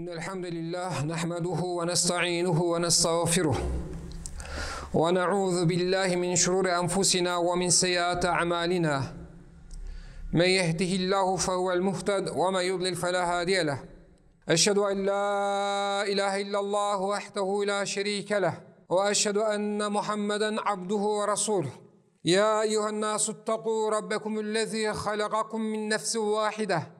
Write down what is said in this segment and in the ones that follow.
إن الحمد لله نحمده ونستعينه ونستغفره ونعوذ بالله من شرور أنفسنا ومن سيئات أعمالنا. من يهده الله فهو المهتد ومن يضلل فلا هادي له. أشهد أن لا إله إلا الله وحده لا شريك له. وأشهد أن محمدا عبده ورسوله. يا أيها الناس اتقوا ربكم الذي خلقكم من نفس واحدة.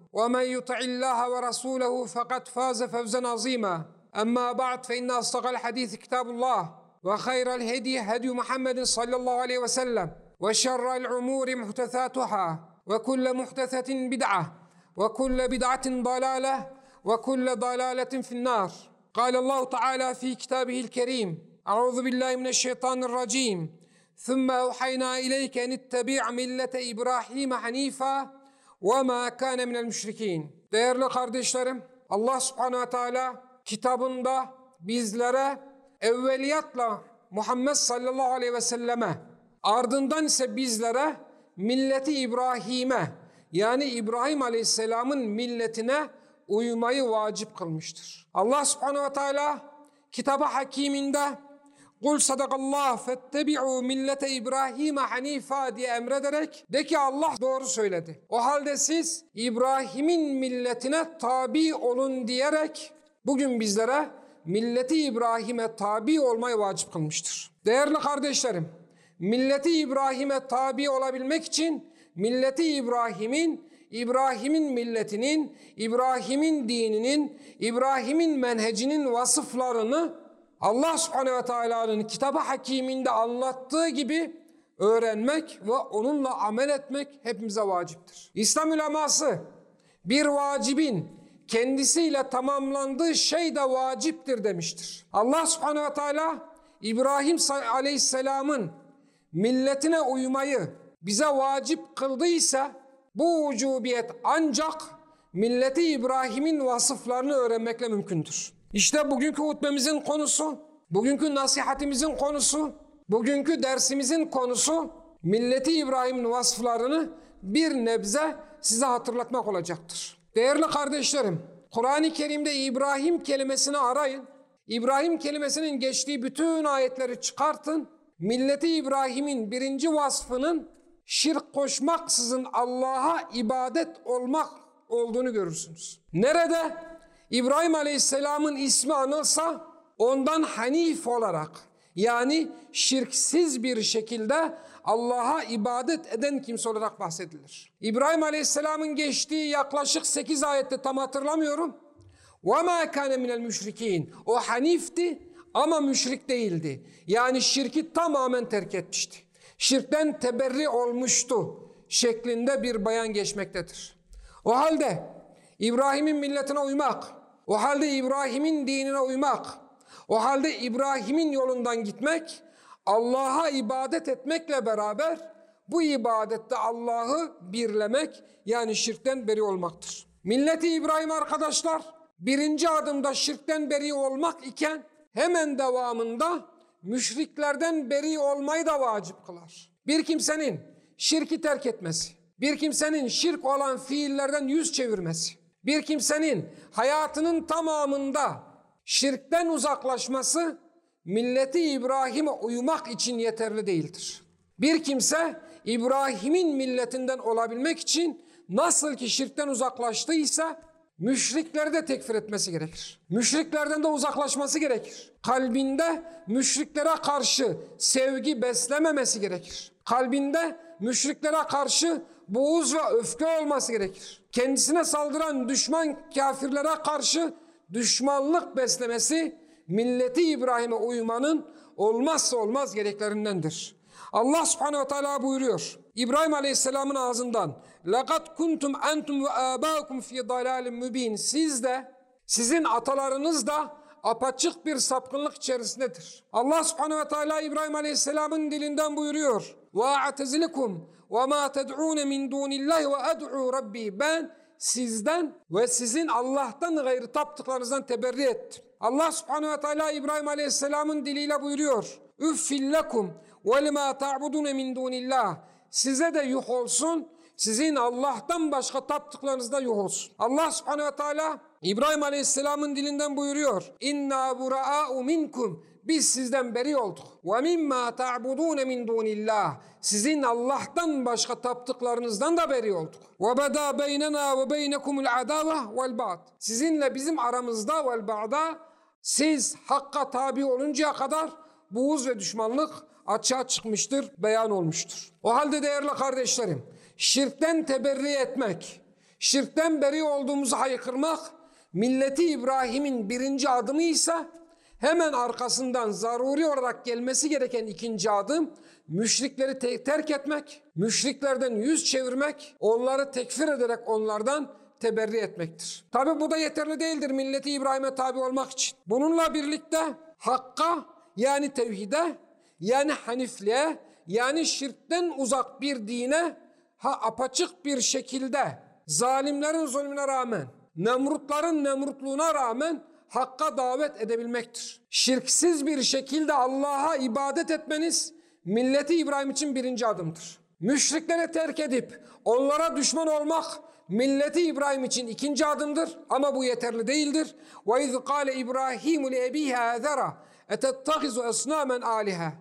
ومن يطع الله ورسوله فقد فاز فوزا عظيما. أما بعد فإن أصدق الحديث كتاب الله وخير الهدي هدي محمد صلى الله عليه وسلم وشر الأمور محدثاتها وكل محدثة بدعة وكل بدعة ضلالة وكل ضلالة في النار. قال الله تعالى في كتابه الكريم أعوذ بالله من الشيطان الرجيم. ثم أوحينا إليك أن اتبع ملة إبراهيم حنيفا وما كان من المشركين Değerli kardeşlerim, Allah subhanehu ve teala kitabında bizlere evveliyatla Muhammed sallallahu aleyhi ve selleme ardından ise bizlere milleti İbrahim'e yani İbrahim aleyhisselamın milletine uymayı vacip kılmıştır. Allah subhanehu ve teala kitabı hakiminde Kul sadakallah fettebi'u millete İbrahim hanifa diye emrederek de ki Allah doğru söyledi. O halde siz İbrahim'in milletine tabi olun diyerek bugün bizlere milleti İbrahim'e tabi olmayı vacip kılmıştır. Değerli kardeşlerim, milleti İbrahim'e tabi olabilmek için milleti İbrahim'in İbrahim'in milletinin, İbrahim'in dininin, İbrahim'in menhecinin vasıflarını Allah subhanehu ve teala'nın kitabı hakiminde anlattığı gibi öğrenmek ve onunla amel etmek hepimize vaciptir. İslam uleması bir vacibin kendisiyle tamamlandığı şey de vaciptir demiştir. Allah subhanehu ve teala İbrahim aleyhisselamın milletine uymayı bize vacip kıldıysa bu ucubiyet ancak milleti İbrahim'in vasıflarını öğrenmekle mümkündür. İşte bugünkü hutbemizin konusu, bugünkü nasihatimizin konusu, bugünkü dersimizin konusu milleti İbrahim'in vasıflarını bir nebze size hatırlatmak olacaktır. Değerli kardeşlerim, Kur'an-ı Kerim'de İbrahim kelimesini arayın. İbrahim kelimesinin geçtiği bütün ayetleri çıkartın. Milleti İbrahim'in birinci vasfının şirk koşmaksızın Allah'a ibadet olmak olduğunu görürsünüz. Nerede? İbrahim Aleyhisselam'ın ismi anılsa ondan Hanif olarak yani şirksiz bir şekilde Allah'a ibadet eden kimse olarak bahsedilir. İbrahim Aleyhisselam'ın geçtiği yaklaşık 8 ayette tam hatırlamıyorum. وَمَا كَانَ مِنَ الْمُشْرِك۪ينَ O Hanif'ti ama müşrik değildi. Yani şirki tamamen terk etmişti. Şirkten teberri olmuştu şeklinde bir bayan geçmektedir. O halde İbrahim'in milletine uymak, o halde İbrahim'in dinine uymak, o halde İbrahim'in yolundan gitmek, Allah'a ibadet etmekle beraber bu ibadette Allah'ı birlemek yani şirkten beri olmaktır. Milleti İbrahim arkadaşlar birinci adımda şirkten beri olmak iken hemen devamında müşriklerden beri olmayı da vacip kılar. Bir kimsenin şirki terk etmesi, bir kimsenin şirk olan fiillerden yüz çevirmesi, bir kimsenin hayatının tamamında şirkten uzaklaşması milleti İbrahim'e uymak için yeterli değildir. Bir kimse İbrahim'in milletinden olabilmek için nasıl ki şirkten uzaklaştıysa müşrikleri de tekfir etmesi gerekir. Müşriklerden de uzaklaşması gerekir. Kalbinde müşriklere karşı sevgi beslememesi gerekir. Kalbinde müşriklere karşı buğuz ve öfke olması gerekir. Kendisine saldıran düşman kafirlere karşı düşmanlık beslemesi milleti İbrahim'e uymanın olmazsa olmaz gereklerindendir. Allah subhanehu ve teala buyuruyor. İbrahim aleyhisselamın ağzından لَقَدْ كُنْتُمْ أَنْتُمْ وَآبَاكُمْ فِي ضَلَالٍ mübin Siz de sizin atalarınız da apaçık bir sapkınlık içerisindedir. Allah subhanehu ve teala İbrahim aleyhisselamın dilinden buyuruyor. وَاَعْتَزِلِكُمْ وَمَا تَدْعُونَ مِنْ دُونِ اللّٰهِ وَاَدْعُوا رَبِّي Ben sizden ve sizin Allah'tan gayrı taptıklarınızdan teberri ettim. Allah subhanehu ve teala İbrahim aleyhisselamın diliyle buyuruyor. Üffillekum ve lima ta'budune min dunillah. Size de yuh olsun, sizin Allah'tan başka taptıklarınızda yuh olsun. Allah subhanehu ve teala İbrahim aleyhisselamın dilinden buyuruyor. İnna bura'u minkum. Biz sizden beri olduk. Ve mimma ta'budune min dunillah. Sizin Allah'tan başka taptıklarınızdan da beri olduk. Ve beda beynena ve beynekumul adava vel ba'd. Sizinle bizim aramızda vel ba'da siz hakka tabi oluncaya kadar buğuz ve düşmanlık açığa çıkmıştır, beyan olmuştur. O halde değerli kardeşlerim, şirkten teberri etmek, şirkten beri olduğumuzu haykırmak, milleti İbrahim'in birinci adımı ise hemen arkasından zaruri olarak gelmesi gereken ikinci adım, müşrikleri te- terk etmek, müşriklerden yüz çevirmek, onları tekfir ederek onlardan teberri etmektir. Tabi bu da yeterli değildir milleti İbrahim'e tabi olmak için. Bununla birlikte hakka yani tevhide yani hanifliğe yani şirkten uzak bir dine ha apaçık bir şekilde zalimlerin zulmüne rağmen Nemrutların nemrutluğuna rağmen hakka davet edebilmektir. Şirksiz bir şekilde Allah'a ibadet etmeniz milleti İbrahim için birinci adımdır. Müşriklere terk edip onlara düşman olmak milleti İbrahim için ikinci adımdır ama bu yeterli değildir. Ve iz kâle İbrahimu li ebihi âzera etettehizu esnâmen âliha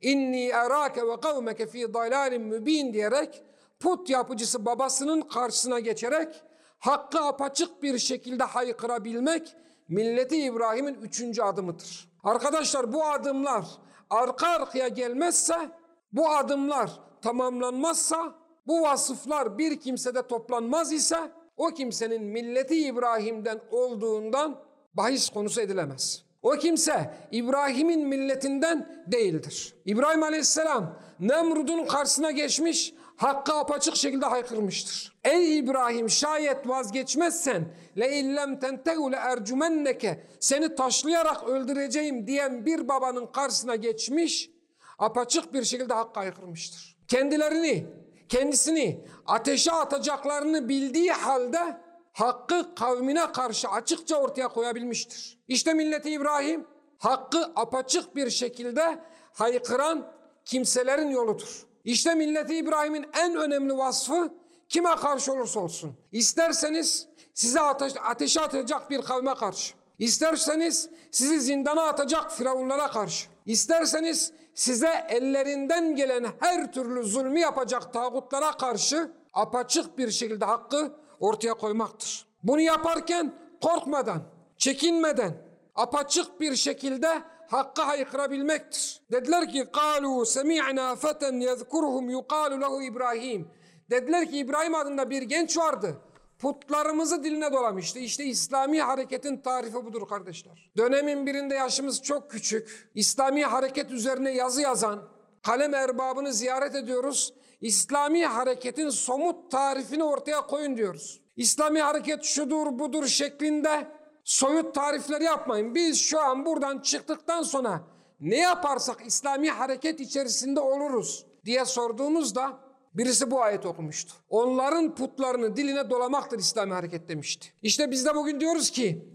inni erâke ve kavmeke fî dalâlin mübîn diyerek put yapıcısı babasının karşısına geçerek hakkı apaçık bir şekilde haykırabilmek milleti İbrahim'in üçüncü adımıdır. Arkadaşlar bu adımlar arka arkaya gelmezse, bu adımlar tamamlanmazsa, bu vasıflar bir kimsede toplanmaz ise o kimsenin milleti İbrahim'den olduğundan bahis konusu edilemez. O kimse İbrahim'in milletinden değildir. İbrahim Aleyhisselam Nemrud'un karşısına geçmiş, hakkı apaçık şekilde haykırmıştır. Ey İbrahim şayet vazgeçmezsen le illem tentehu le ercumenneke seni taşlayarak öldüreceğim diyen bir babanın karşısına geçmiş, apaçık bir şekilde hakkı haykırmıştır. Kendilerini, kendisini ateşe atacaklarını bildiği halde hakkı kavmine karşı açıkça ortaya koyabilmiştir. İşte milleti İbrahim hakkı apaçık bir şekilde haykıran kimselerin yoludur. İşte milleti İbrahim'in en önemli vasfı kime karşı olursa olsun. İsterseniz size ateş, ateşe atacak bir kavme karşı. İsterseniz sizi zindana atacak firavunlara karşı. İsterseniz size ellerinden gelen her türlü zulmü yapacak tağutlara karşı apaçık bir şekilde hakkı ortaya koymaktır. Bunu yaparken korkmadan, çekinmeden, apaçık bir şekilde hakka haykırabilmektir. Dediler ki قَالُوا سَمِعْنَا فَتًا يَذْكُرُهُمْ يُقَالُ لَهُ İbrahim. Dediler ki İbrahim adında bir genç vardı. Putlarımızı diline dolamıştı. İşte İslami hareketin tarifi budur kardeşler. Dönemin birinde yaşımız çok küçük. İslami hareket üzerine yazı yazan, kalem erbabını ziyaret ediyoruz. İslami hareketin somut tarifini ortaya koyun diyoruz. İslami hareket şudur budur şeklinde soyut tarifleri yapmayın. Biz şu an buradan çıktıktan sonra ne yaparsak İslami hareket içerisinde oluruz diye sorduğumuzda birisi bu ayet okumuştu. Onların putlarını diline dolamaktır İslami hareket demişti. İşte biz de bugün diyoruz ki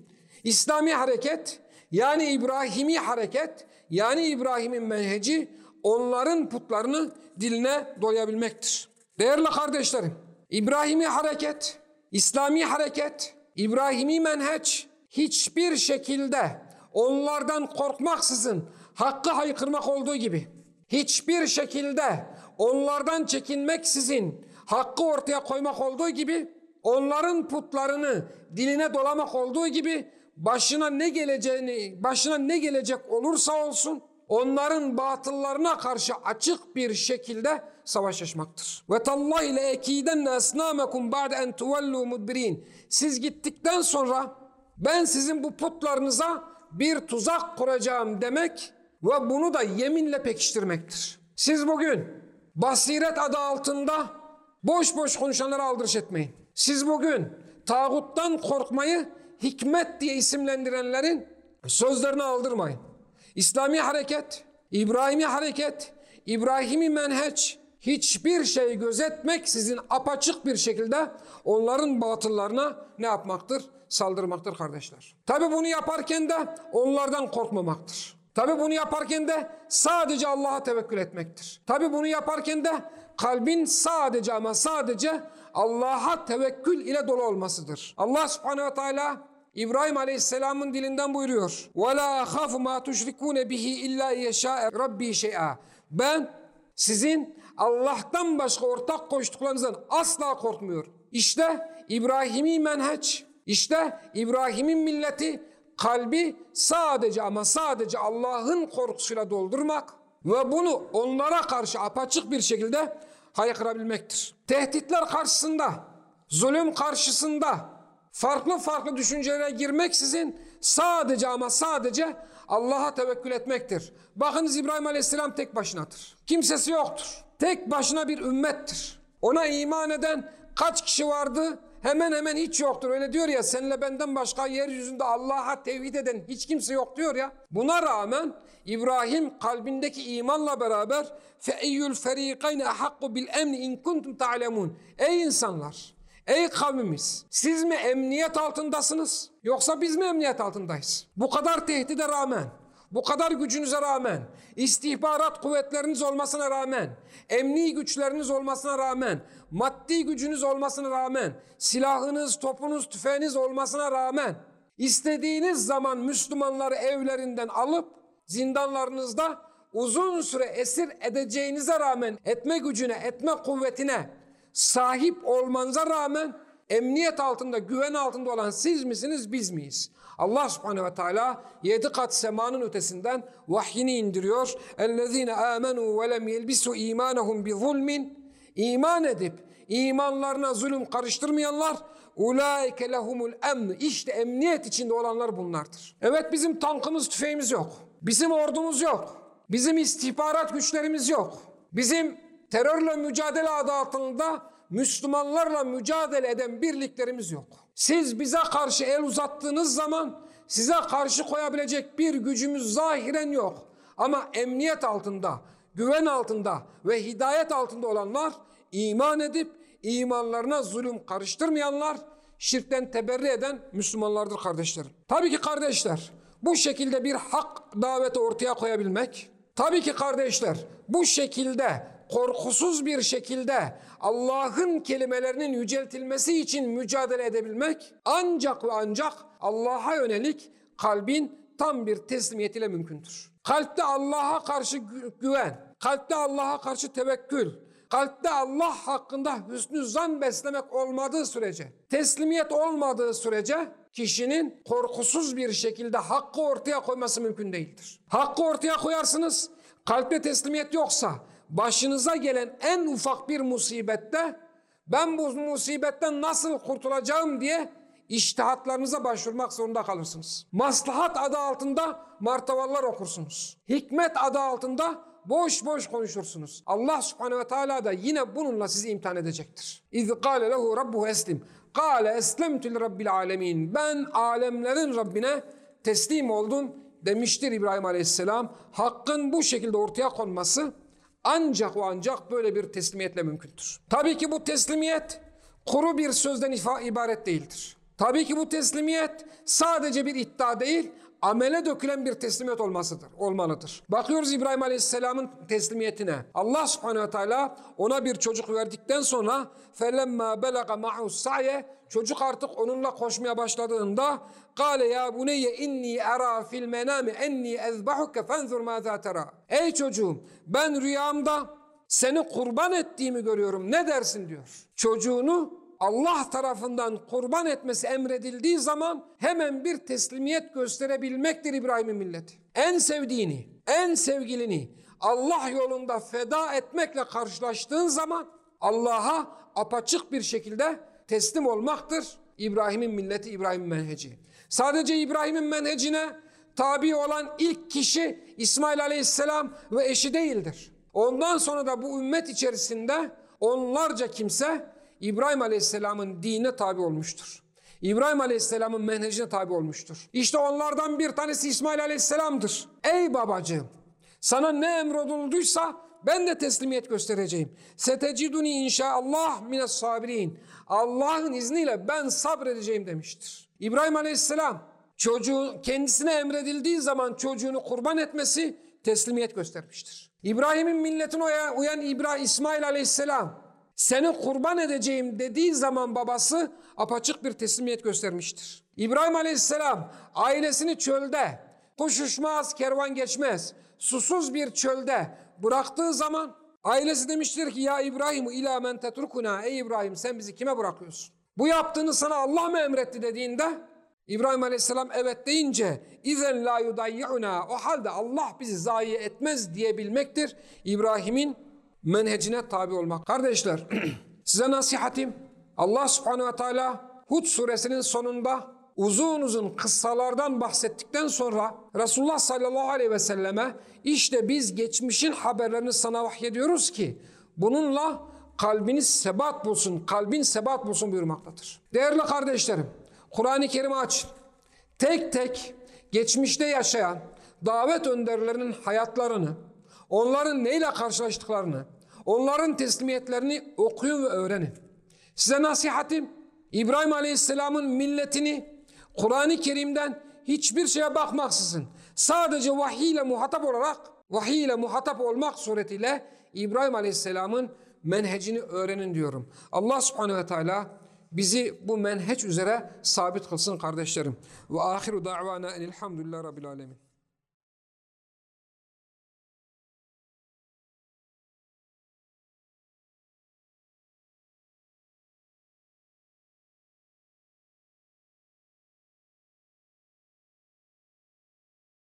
İslami hareket yani İbrahimi hareket yani İbrahim'in menheci onların putlarını diline doyabilmektir. Değerli kardeşlerim, İbrahimi hareket, İslami hareket, İbrahimi menheç hiçbir şekilde onlardan korkmaksızın hakkı haykırmak olduğu gibi hiçbir şekilde onlardan çekinmeksizin hakkı ortaya koymak olduğu gibi onların putlarını diline dolamak olduğu gibi başına ne geleceğini başına ne gelecek olursa olsun onların batıllarına karşı açık bir şekilde savaş açmaktır. Ve tallahi le ekidenne esnamekum ba'de en tuvellu mudbirin. Siz gittikten sonra ben sizin bu putlarınıza bir tuzak kuracağım demek ve bunu da yeminle pekiştirmektir. Siz bugün basiret adı altında boş boş konuşanlara aldırış etmeyin. Siz bugün tağuttan korkmayı hikmet diye isimlendirenlerin Sözlerini aldırmayın. İslami hareket, İbrahimi hareket, İbrahimi menheç, hiçbir şey gözetmek sizin apaçık bir şekilde onların batıllarına ne yapmaktır? Saldırmaktır kardeşler. Tabi bunu yaparken de onlardan korkmamaktır. Tabi bunu yaparken de sadece Allah'a tevekkül etmektir. Tabi bunu yaparken de kalbin sadece ama sadece Allah'a tevekkül ile dolu olmasıdır. Allah subhanehu ve teala İbrahim Aleyhisselam'ın dilinden buyuruyor. وَلَا أَخَافُ مَا تُشْرِكُونَ بِهِ إِلَّا يَشَاءَ رَبِّي شَيْئًا Ben sizin Allah'tan başka ortak koştuklarınızdan asla korkmuyor. İşte İbrahimi menheç, işte İbrahim'in milleti kalbi sadece ama sadece Allah'ın korkusuyla doldurmak ve bunu onlara karşı apaçık bir şekilde haykırabilmektir. Tehditler karşısında, zulüm karşısında, farklı farklı düşüncelere girmeksizin sadece ama sadece Allah'a tevekkül etmektir. Bakınız İbrahim Aleyhisselam tek başınadır. Kimsesi yoktur. Tek başına bir ümmettir. Ona iman eden kaç kişi vardı? Hemen hemen hiç yoktur. Öyle diyor ya senle benden başka yeryüzünde Allah'a tevhid eden hiç kimse yok diyor ya. Buna rağmen İbrahim kalbindeki imanla beraber فَاَيُّ الْفَر۪يقَيْنَ اَحَقُّ بِالْاَمْنِ اِنْ كُنْتُمْ تَعْلَمُونَ Ey insanlar! Ey kavmimiz! Siz mi emniyet altındasınız? Yoksa biz mi emniyet altındayız? Bu kadar tehdide rağmen, bu kadar gücünüze rağmen, istihbarat kuvvetleriniz olmasına rağmen, emni güçleriniz olmasına rağmen, maddi gücünüz olmasına rağmen, silahınız, topunuz, tüfeğiniz olmasına rağmen, istediğiniz zaman Müslümanları evlerinden alıp zindanlarınızda uzun süre esir edeceğinize rağmen etme gücüne, etme kuvvetine sahip olmanıza rağmen emniyet altında, güven altında olan siz misiniz, biz miyiz? Allah subhanehu ve teala yedi kat semanın ötesinden vahyini indiriyor. اَلَّذ۪ينَ آمَنُوا وَلَمْ يَلْبِسُوا اِيمَانَهُمْ بِظُلْمٍ İman edip imanlarına zulüm karıştırmayanlar Ulaike lehumul emn. İşte emniyet içinde olanlar bunlardır. Evet bizim tankımız, tüfeğimiz yok. Bizim ordumuz yok. Bizim istihbarat güçlerimiz yok. Bizim terörle mücadele adı altında Müslümanlarla mücadele eden birliklerimiz yok. Siz bize karşı el uzattığınız zaman size karşı koyabilecek bir gücümüz zahiren yok. Ama emniyet altında, güven altında ve hidayet altında olanlar iman edip imanlarına zulüm karıştırmayanlar, şirkten teberri eden Müslümanlardır kardeşlerim. Tabii ki kardeşler bu şekilde bir hak daveti ortaya koyabilmek, tabii ki kardeşler bu şekilde korkusuz bir şekilde Allah'ın kelimelerinin yüceltilmesi için mücadele edebilmek ancak ve ancak Allah'a yönelik kalbin tam bir teslimiyet ile mümkündür. Kalpte Allah'a karşı güven, kalpte Allah'a karşı tevekkül, kalpte Allah hakkında hüsnü zan beslemek olmadığı sürece, teslimiyet olmadığı sürece kişinin korkusuz bir şekilde hakkı ortaya koyması mümkün değildir. Hakkı ortaya koyarsınız, kalpte teslimiyet yoksa, başınıza gelen en ufak bir musibette ben bu musibetten nasıl kurtulacağım diye iştihatlarınıza başvurmak zorunda kalırsınız. Maslahat adı altında martavallar okursunuz. Hikmet adı altında boş boş konuşursunuz. Allah subhanehu ve teala da yine bununla sizi imtihan edecektir. İz kâle lehu rabbuhu eslim. Kâle eslemtü rabbil alemin. Ben alemlerin Rabbine teslim oldum demiştir İbrahim Aleyhisselam. Hakkın bu şekilde ortaya konması ancak o ancak böyle bir teslimiyetle mümkündür. Tabii ki bu teslimiyet kuru bir sözden ifa ibaret değildir. Tabii ki bu teslimiyet sadece bir iddia değil, amele dökülen bir teslimiyet olmasıdır, olmalıdır. Bakıyoruz İbrahim Aleyhisselam'ın teslimiyetine. Allah Subhanahu Teala ona bir çocuk verdikten sonra felemma belaga ma'u sa'ye çocuk artık onunla koşmaya başladığında Kale ya buneyye inni era fil menami enni ezbahuke fenzur ma tera. Ey çocuğum ben rüyamda seni kurban ettiğimi görüyorum. Ne dersin diyor. Çocuğunu Allah tarafından kurban etmesi emredildiği zaman hemen bir teslimiyet gösterebilmektir İbrahim'in milleti. En sevdiğini, en sevgilini Allah yolunda feda etmekle karşılaştığın zaman Allah'a apaçık bir şekilde teslim olmaktır İbrahim'in milleti, İbrahim'in menheci. Sadece İbrahim'in menhecine tabi olan ilk kişi İsmail Aleyhisselam ve eşi değildir. Ondan sonra da bu ümmet içerisinde onlarca kimse İbrahim Aleyhisselam'ın dinine tabi olmuştur. İbrahim Aleyhisselam'ın menhecine tabi olmuştur. İşte onlardan bir tanesi İsmail Aleyhisselam'dır. Ey babacığım sana ne emrodulduysa ben de teslimiyet göstereceğim. Seteciduni inşaallah mines sabirin. Allah'ın izniyle ben sabredeceğim demiştir. İbrahim Aleyhisselam çocuğu kendisine emredildiği zaman çocuğunu kurban etmesi teslimiyet göstermiştir. İbrahim'in milletine uyan, İbrahim İsmail Aleyhisselam seni kurban edeceğim dediği zaman babası apaçık bir teslimiyet göstermiştir. İbrahim Aleyhisselam ailesini çölde kuş uçmaz kervan geçmez susuz bir çölde bıraktığı zaman ailesi demiştir ki ya İbrahim ila men tetrukuna ey İbrahim sen bizi kime bırakıyorsun? Bu yaptığını sana Allah mı emretti dediğinde İbrahim Aleyhisselam evet deyince izen la yudayyuna o halde Allah bizi zayi etmez diyebilmektir. İbrahim'in menhecine tabi olmak. Kardeşler size nasihatim Allah subhanehu ve teala Hud suresinin sonunda uzun uzun kıssalardan bahsettikten sonra Resulullah sallallahu aleyhi ve selleme işte biz geçmişin haberlerini sana vahyediyoruz ki bununla kalbiniz sebat bulsun, kalbin sebat bulsun buyurmaktadır. Değerli kardeşlerim, Kur'an-ı Kerim'i açın. Tek tek geçmişte yaşayan davet önderlerinin hayatlarını, onların neyle karşılaştıklarını, onların teslimiyetlerini okuyun ve öğrenin. Size nasihatim, İbrahim Aleyhisselam'ın milletini Kur'an-ı Kerim'den hiçbir şeye bakmaksızın sadece vahiy ile muhatap olarak vahiy ile muhatap olmak suretiyle İbrahim Aleyhisselam'ın menhecini öğrenin diyorum. Allah Subhanahu ve Teala bizi bu menheç üzere sabit kılsın kardeşlerim. Ve ahiru da'vana enilhamdülillah rabbil alemin.